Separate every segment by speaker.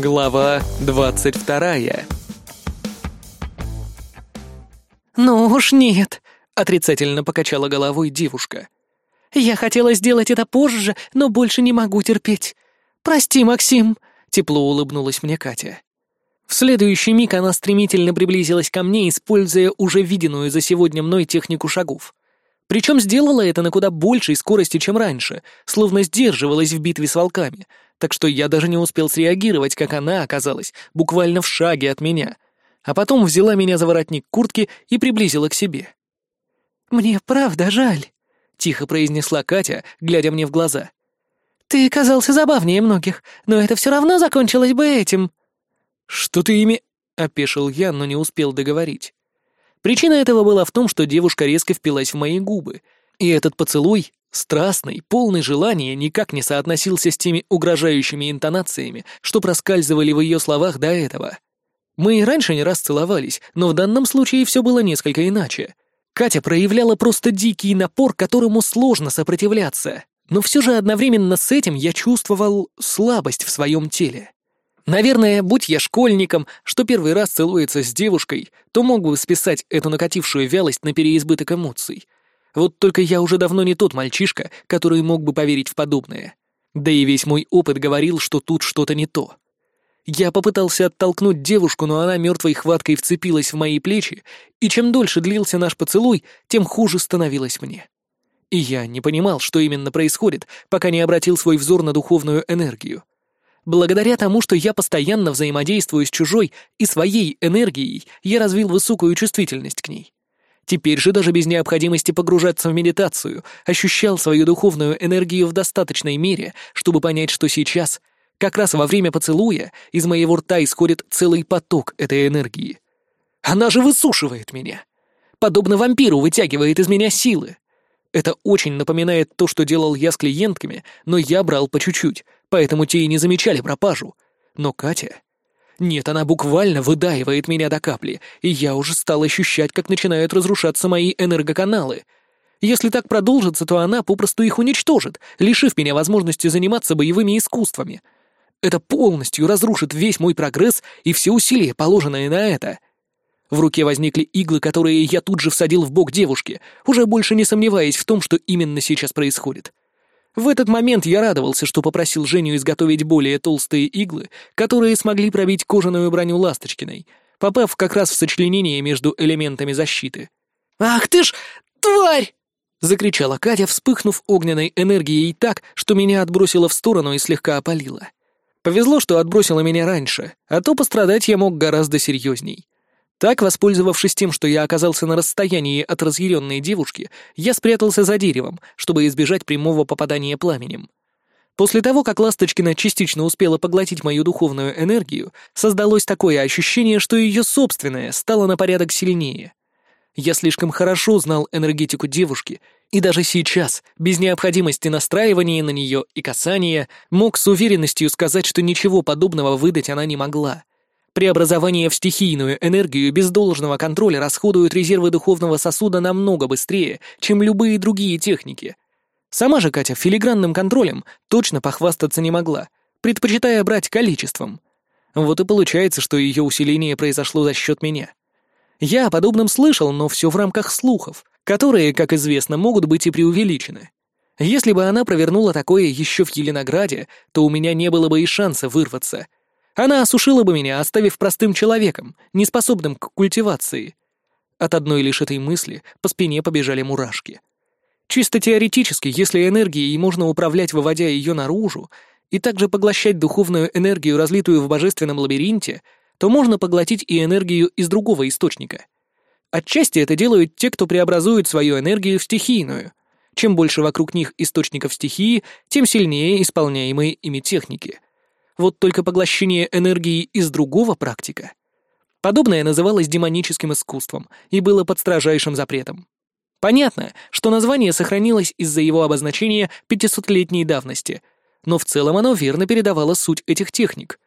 Speaker 1: Глава двадцать вторая.
Speaker 2: «Ну уж нет», — отрицательно покачала головой девушка. «Я хотела сделать это позже, но больше не могу терпеть. Прости, Максим», — тепло улыбнулась мне Катя. В следующий миг она стремительно приблизилась ко мне, используя уже виденную за сегодня мной технику шагов. Причем сделала это на куда большей скорости, чем раньше, словно сдерживалась в битве с волками, так что я даже не успел среагировать, как она оказалась буквально в шаге от меня, а потом взяла меня за воротник куртки и приблизила к себе. «Мне правда жаль», — тихо произнесла Катя, глядя мне в глаза. «Ты казался забавнее многих, но это все равно закончилось бы этим».
Speaker 1: «Что ты ими...» — опешил я, но не успел договорить. Причина этого была в том, что девушка резко впилась в мои губы, и этот поцелуй, страстный, полный желания, никак не соотносился с теми угрожающими интонациями, что проскальзывали в ее словах до этого. Мы и раньше не раз целовались, но в данном случае все было несколько иначе. Катя проявляла просто дикий напор, которому сложно сопротивляться, но все же одновременно с этим я чувствовал слабость в своем теле. Наверное, будь я школьником, что первый раз целуется с девушкой, то мог бы списать эту накатившую вялость на переизбыток эмоций. Вот только я уже давно не тот мальчишка, который мог бы поверить в подобное. Да и весь мой опыт говорил, что тут что-то не то. Я попытался оттолкнуть девушку, но она мертвой хваткой вцепилась в мои плечи, и чем дольше длился наш поцелуй, тем хуже становилось мне. И я не понимал, что именно происходит, пока не обратил свой взор на духовную энергию. Благодаря тому, что я постоянно взаимодействую с чужой и своей энергией, я развил высокую чувствительность к ней. Теперь же даже без необходимости погружаться в медитацию, ощущал свою духовную энергию в достаточной мере, чтобы понять, что сейчас, как раз во время поцелуя, из моего рта исходит целый поток этой энергии. Она же высушивает меня. Подобно вампиру вытягивает из меня силы. Это очень напоминает то, что делал я с клиентками, но я брал по чуть-чуть, поэтому те и не замечали пропажу. Но Катя... Нет, она буквально выдаивает меня до капли, и я уже стал ощущать, как начинают разрушаться мои энергоканалы. Если так продолжится, то она попросту их уничтожит, лишив меня возможности заниматься боевыми искусствами. Это полностью разрушит весь мой прогресс и все усилия, положенные на это. В руке возникли иглы, которые я тут же всадил в бок девушки, уже больше не сомневаясь в том, что именно сейчас происходит. В этот момент я радовался, что попросил Женю изготовить более толстые иглы, которые смогли пробить кожаную броню Ласточкиной, попав как раз в сочленение между элементами защиты. «Ах ты ж, тварь!» — закричала Катя, вспыхнув огненной энергией так, что меня отбросило в сторону и слегка опалило. Повезло, что отбросило меня раньше, а то пострадать я мог гораздо серьезней. Так, воспользовавшись тем, что я оказался на расстоянии от разъяренной девушки, я спрятался за деревом, чтобы избежать прямого попадания пламенем. После того, как Ласточкина частично успела поглотить мою духовную энергию, создалось такое ощущение, что ее собственное стало на порядок сильнее. Я слишком хорошо знал энергетику девушки, и даже сейчас, без необходимости настраивания на нее и касания, мог с уверенностью сказать, что ничего подобного выдать она не могла. Преобразование в стихийную энергию без должного контроля расходуют резервы духовного сосуда намного быстрее, чем любые другие техники. Сама же Катя филигранным контролем точно похвастаться не могла, предпочитая брать количеством. Вот и получается, что ее усиление произошло за счет меня. Я о подобном слышал, но все в рамках слухов, которые, как известно, могут быть и преувеличены. Если бы она провернула такое еще в Еленограде, то у меня не было бы и шанса вырваться — она осушила бы меня, оставив простым человеком, неспособным к культивации. От одной лишь этой мысли по спине побежали мурашки. Чисто теоретически, если энергией можно управлять, выводя ее наружу, и также поглощать духовную энергию, разлитую в божественном лабиринте, то можно поглотить и энергию из другого источника. Отчасти это делают те, кто преобразует свою энергию в стихийную. Чем больше вокруг них источников стихии, тем сильнее исполняемые ими техники — вот только поглощение энергии из другого практика. Подобное называлось демоническим искусством и было под строжайшим запретом. Понятно, что название сохранилось из-за его обозначения 500-летней давности, но в целом оно верно передавало суть этих техник.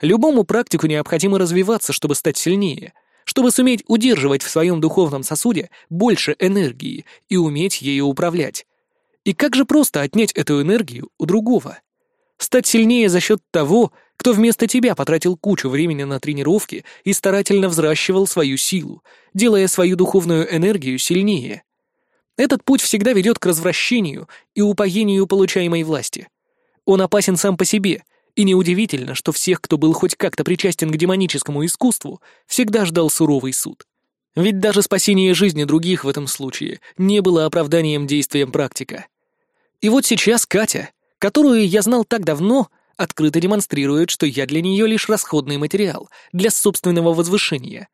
Speaker 1: Любому практику необходимо развиваться, чтобы стать сильнее, чтобы суметь удерживать в своем духовном сосуде больше энергии и уметь ею управлять. И как же просто отнять эту энергию у другого? Стать сильнее за счет того, кто вместо тебя потратил кучу времени на тренировки и старательно взращивал свою силу, делая свою духовную энергию сильнее. Этот путь всегда ведет к развращению и упоению получаемой власти. Он опасен сам по себе, и неудивительно, что всех, кто был хоть как-то причастен к демоническому искусству, всегда ждал суровый суд. Ведь даже спасение жизни других в этом случае не было оправданием действиям практика. И вот сейчас Катя, которую я знал так давно, открыто демонстрирует, что я для нее лишь расходный материал для собственного возвышения.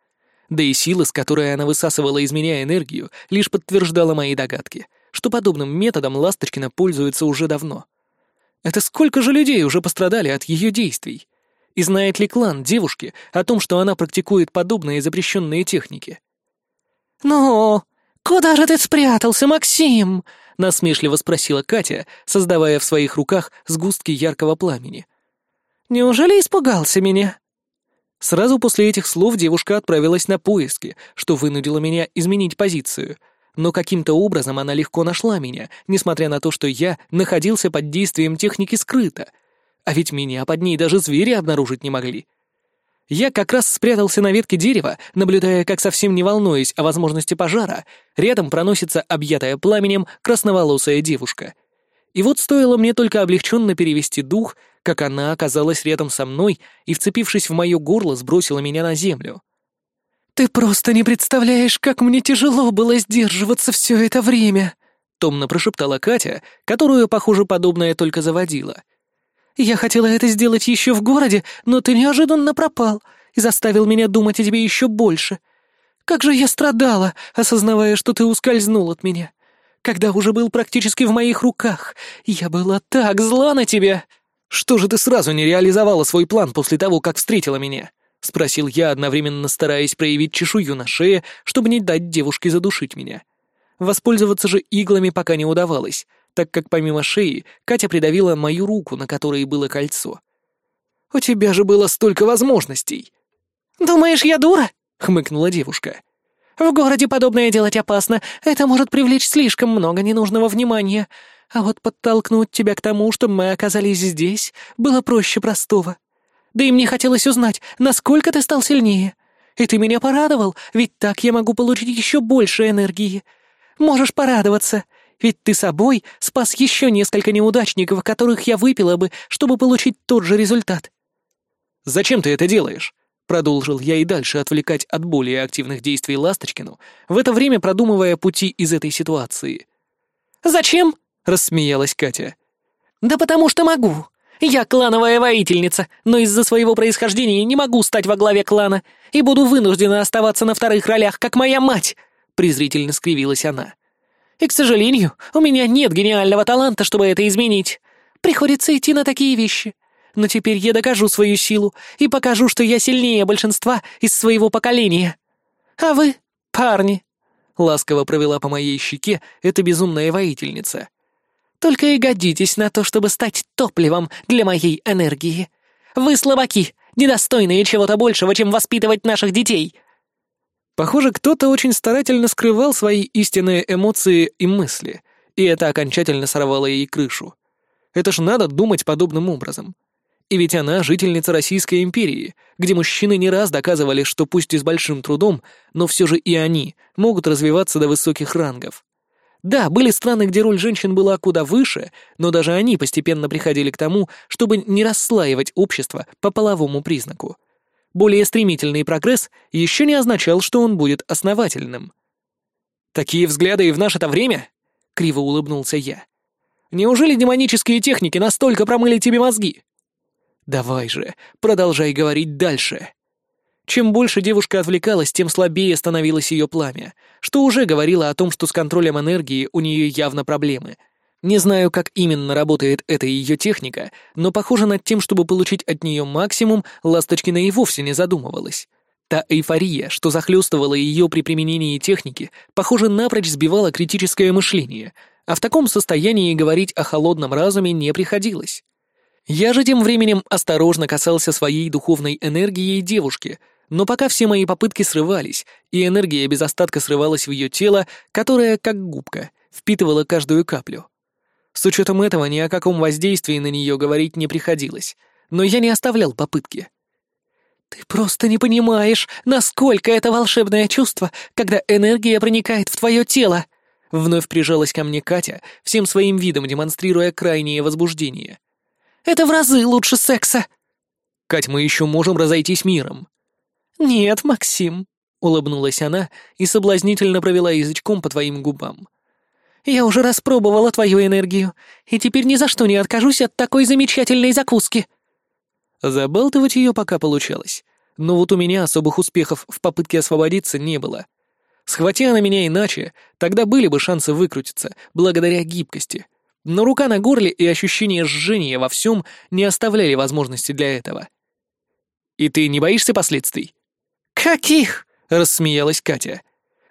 Speaker 1: Да и сила, с которой она высасывала из меня энергию, лишь подтверждала мои догадки, что подобным методом Ласточкина пользуется уже давно. Это сколько же людей уже пострадали от ее действий? И знает ли клан девушки о том, что она практикует подобные запрещенные техники?
Speaker 2: «Ну, куда же ты спрятался, Максим?» — насмешливо спросила Катя, создавая в своих руках сгустки яркого пламени. «Неужели испугался меня?»
Speaker 1: Сразу после этих слов девушка отправилась на поиски, что вынудило меня изменить позицию. Но каким-то образом она легко нашла меня, несмотря на то, что я находился под действием техники скрыто. А ведь меня под ней даже звери обнаружить не могли. Я как раз спрятался на ветке дерева, наблюдая, как совсем не волнуясь о возможности пожара, рядом проносится объятая пламенем красноволосая девушка. И вот стоило мне только облегченно перевести дух, как она оказалась рядом со мной и, вцепившись в мое горло, сбросила меня на землю.
Speaker 2: «Ты просто не представляешь, как мне тяжело было сдерживаться все это время!» — томно прошептала Катя, которую, похоже, подобное только заводила. Я хотела это сделать еще в городе, но ты неожиданно пропал и заставил меня думать о тебе еще больше. Как же я страдала, осознавая, что ты ускользнул от меня. Когда уже был практически в моих руках, я была так зла на тебя.
Speaker 1: Что же ты сразу не реализовала свой план после того, как встретила меня? — спросил я, одновременно стараясь проявить чешую на шее, чтобы не дать девушке задушить меня. Воспользоваться же иглами пока не удавалось, так как помимо шеи Катя придавила мою руку, на которой было кольцо. «У тебя же было столько возможностей!»
Speaker 2: «Думаешь, я дура?» — хмыкнула девушка. «В городе подобное делать опасно. Это может привлечь слишком много ненужного внимания. А вот подтолкнуть тебя к тому, чтобы мы оказались здесь, было проще простого. Да и мне хотелось узнать, насколько ты стал сильнее. И ты меня порадовал, ведь так я могу получить еще больше энергии. Можешь порадоваться. Ведь ты собой спас еще несколько неудачников, которых я выпила бы, чтобы получить тот же результат».
Speaker 1: «Зачем ты это делаешь?» Продолжил я и дальше отвлекать от более активных действий Ласточкину, в это время продумывая пути из этой ситуации.
Speaker 2: «Зачем?»
Speaker 1: — рассмеялась Катя.
Speaker 2: «Да потому что могу. Я клановая воительница, но из-за своего происхождения не могу стать во главе клана и буду вынуждена оставаться на вторых ролях, как моя мать!» — презрительно скривилась она. И, к сожалению, у меня нет гениального таланта, чтобы это изменить. Приходится идти на такие вещи. Но теперь я докажу свою силу и покажу, что я сильнее большинства из своего поколения. А вы, парни, ласково провела по моей щеке эта безумная воительница. Только и годитесь на то, чтобы стать топливом для моей энергии. Вы слабаки, недостойные чего-то большего, чем воспитывать наших детей.
Speaker 1: Похоже, кто-то очень старательно скрывал свои истинные эмоции и мысли, и это окончательно сорвало ей крышу. Это ж надо думать подобным образом. И ведь она жительница Российской империи, где мужчины не раз доказывали, что пусть и с большим трудом, но все же и они могут развиваться до высоких рангов. Да, были страны, где роль женщин была куда выше, но даже они постепенно приходили к тому, чтобы не расслаивать общество по половому признаку. Более стремительный прогресс еще не означал, что он будет основательным. «Такие взгляды и в наше-то время?» — криво улыбнулся я. «Неужели демонические техники настолько промыли тебе мозги?» «Давай же, продолжай говорить дальше». Чем больше девушка отвлекалась, тем слабее становилось ее пламя, что уже говорило о том, что с контролем энергии у нее явно проблемы — не знаю, как именно работает эта ее техника, но похоже над тем, чтобы получить от нее максимум, Ласточкина и вовсе не задумывалась. Та эйфория, что захлестывала ее при применении техники, похоже, напрочь сбивала критическое мышление, а в таком состоянии говорить о холодном разуме не приходилось. Я же тем временем осторожно касался своей духовной энергии девушки, но пока все мои попытки срывались, и энергия без остатка срывалась в ее тело, которое, как губка, впитывала каждую каплю. С учетом этого ни о каком воздействии на нее говорить не приходилось. но я не оставлял попытки.
Speaker 2: «Ты просто не понимаешь, насколько это волшебное чувство, когда энергия проникает в твое тело!»
Speaker 1: Вновь прижалась ко мне Катя, всем своим видом демонстрируя крайнее возбуждение.
Speaker 2: «Это в разы лучше секса!»
Speaker 1: «Кать, мы еще можем разойтись миром!»
Speaker 2: «Нет, Максим!» — улыбнулась она и соблазнительно провела язычком по твоим губам. «Я уже распробовала твою энергию, и теперь ни за что не откажусь от такой замечательной закуски!»
Speaker 1: Забалтывать ее пока получалось, но вот у меня особых успехов в попытке освободиться не было. Схвати она меня иначе, тогда были бы шансы выкрутиться, благодаря гибкости. Но рука на горле и ощущение жжения во всем не оставляли возможности для этого. «И ты не боишься последствий?»
Speaker 2: «Каких?»
Speaker 1: — рассмеялась Катя.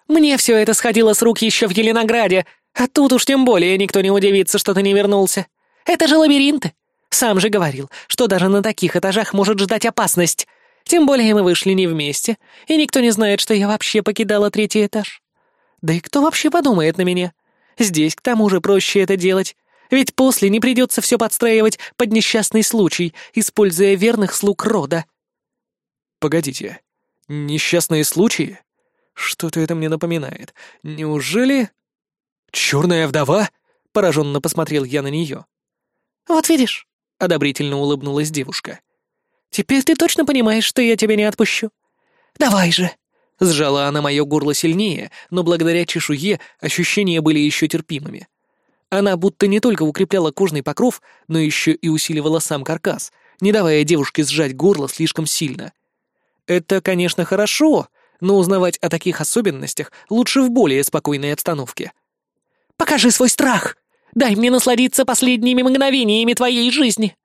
Speaker 2: «Мне все это сходило с рук еще в Еленограде, а тут уж тем более никто не удивится, что ты не вернулся. Это же лабиринты. Сам же говорил, что даже на таких этажах может ждать опасность. Тем более мы вышли не вместе, и никто не знает, что я вообще покидала третий этаж. Да и кто вообще подумает на меня? Здесь, к тому же, проще это делать. Ведь после не придется все подстраивать под несчастный случай, используя верных слуг рода.
Speaker 1: Погодите, несчастные случаи? Что-то это мне напоминает. Неужели... Черная вдова? Пораженно посмотрел я на нее.
Speaker 2: Вот видишь, —
Speaker 1: одобрительно улыбнулась девушка.
Speaker 2: «Теперь ты точно понимаешь, что я тебя не отпущу? Давай же!»
Speaker 1: Сжала она мое горло сильнее, но благодаря чешуе ощущения были еще терпимыми. Она будто не только укрепляла кожный покров, но еще и усиливала сам каркас, не давая девушке сжать горло слишком сильно. Это, конечно, хорошо, но узнавать о таких особенностях лучше в более спокойной обстановке.
Speaker 2: «Покажи свой страх!» Дай мне насладиться последними мгновениями твоей жизни!»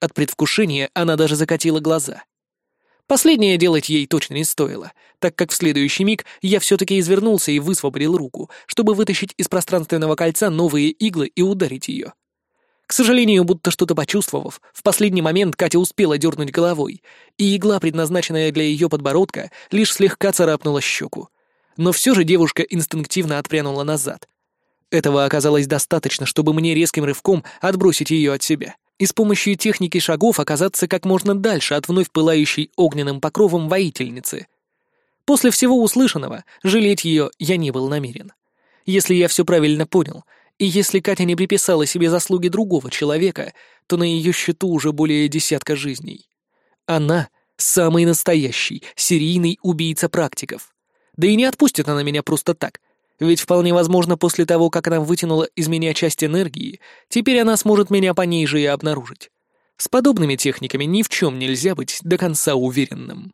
Speaker 1: От предвкушения она даже закатила глаза. Последнее делать ей точно не стоило, так как в следующий миг я все-таки извернулся и высвободил руку, чтобы вытащить из пространственного кольца новые иглы и ударить ее. К сожалению, будто что-то почувствовав, в последний момент Катя успела дернуть головой, и игла, предназначенная для ее подбородка, лишь слегка царапнула щеку. Но все же девушка инстинктивно отпрянула назад, этого оказалось достаточно, чтобы мне резким рывком отбросить ее от себя и с помощью техники шагов оказаться как можно дальше от вновь пылающей огненным покровом воительницы. После всего услышанного жалеть ее я не был намерен. Если я все правильно понял, и если Катя не приписала себе заслуги другого человека, то на ее счету уже более десятка жизней. Она — самый настоящий, серийный убийца практиков. Да и не отпустит она меня просто так — ведь вполне возможно, после того, как она вытянула из меня часть энергии, теперь она сможет меня по ней же и обнаружить. С подобными техниками ни в чем нельзя быть до конца уверенным.